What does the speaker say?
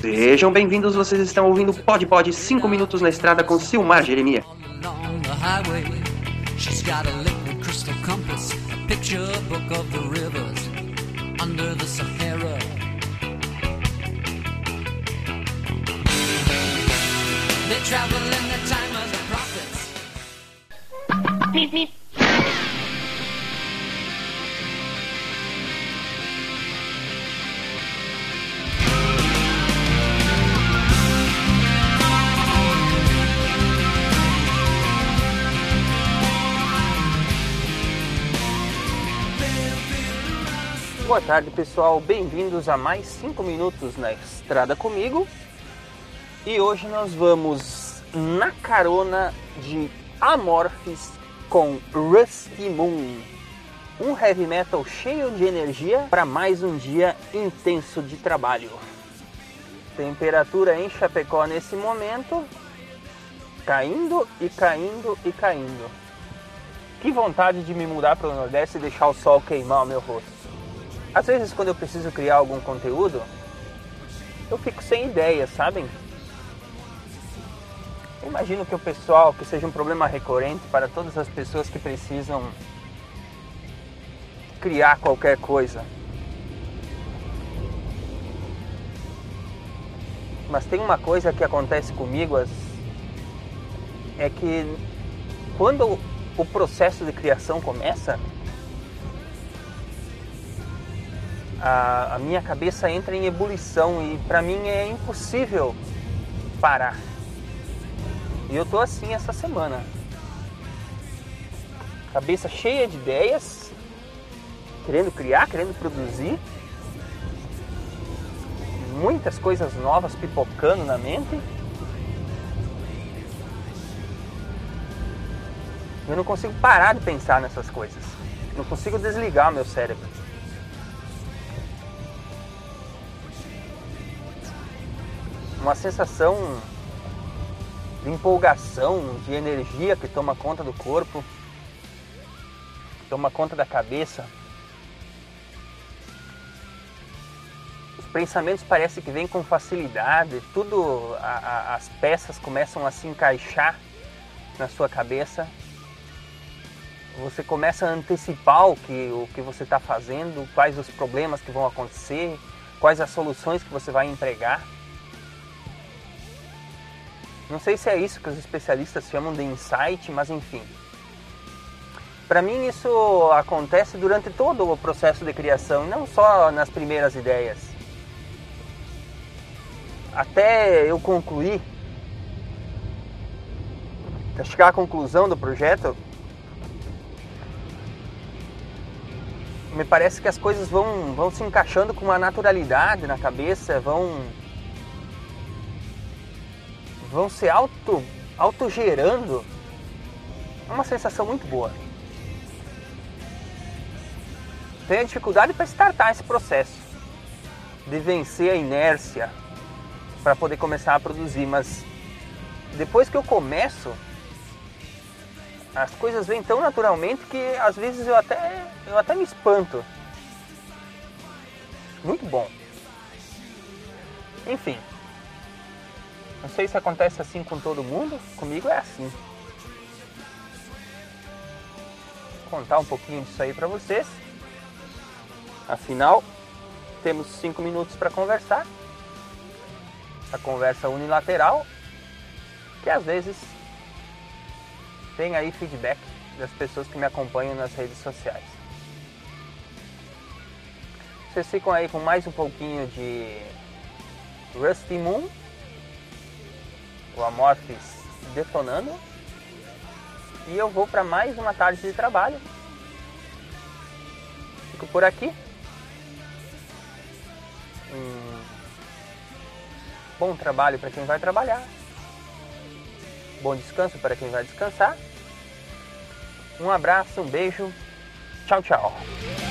Sejam bem-vindos, vocês estão ouvindo Pod Pod 5 minutos na estrada com Silmar Jeremias. along the Boa tarde, pessoal. Bem-vindos a mais 5 minutos na estrada comigo. E hoje nós vamos na carona de Amorphis com Rusty Moon. Um heavy metal cheio de energia para mais um dia intenso de trabalho. Temperatura em Chapecó nesse momento caindo e caindo e caindo. Que vontade de me mudar para o Nordeste e deixar o sol queimar o meu rosto. Às vezes, quando eu preciso criar algum conteúdo, eu fico sem ideia, sabem? Eu imagino que o pessoal, que seja um problema recorrente para todas as pessoas que precisam criar qualquer coisa. Mas tem uma coisa que acontece comigo, é que quando o processo de criação começa, a, a minha cabeça entra em ebulição e para mim é impossível parar. E eu tô assim essa semana. Cabeça cheia de ideias, querendo criar, querendo produzir. Muitas coisas novas pipocando na mente. Eu não consigo parar de pensar nessas coisas. Não consigo desligar o meu cérebro. Uma sensação de empolgação, de energia que toma conta do corpo, toma conta da cabeça. Os pensamentos parecem que vêm com facilidade, tudo a- a- as peças começam a se encaixar na sua cabeça. Você começa a antecipar o que, o que você está fazendo, quais os problemas que vão acontecer, quais as soluções que você vai empregar. Não sei se é isso que os especialistas chamam de insight, mas enfim. Para mim isso acontece durante todo o processo de criação, não só nas primeiras ideias. Até eu concluir, até chegar à conclusão do projeto, me parece que as coisas vão, vão se encaixando com uma naturalidade na cabeça, vão vão se auto, autogerando. É uma sensação muito boa. Tenho dificuldade para startar esse processo, de vencer a inércia para poder começar a produzir, mas depois que eu começo, as coisas vêm tão naturalmente que às vezes eu até, eu até me espanto. Muito bom. Enfim, não sei se acontece assim com todo mundo, comigo é assim. Vou contar um pouquinho disso aí para vocês. Afinal, temos cinco minutos para conversar. A conversa unilateral, que às vezes tem aí feedback das pessoas que me acompanham nas redes sociais. Vocês ficam aí com mais um pouquinho de Rusty Moon o Amorphis detonando. E eu vou para mais uma tarde de trabalho. Fico por aqui. Um bom trabalho para quem vai trabalhar. Bom descanso para quem vai descansar. Um abraço, um beijo. Tchau, tchau.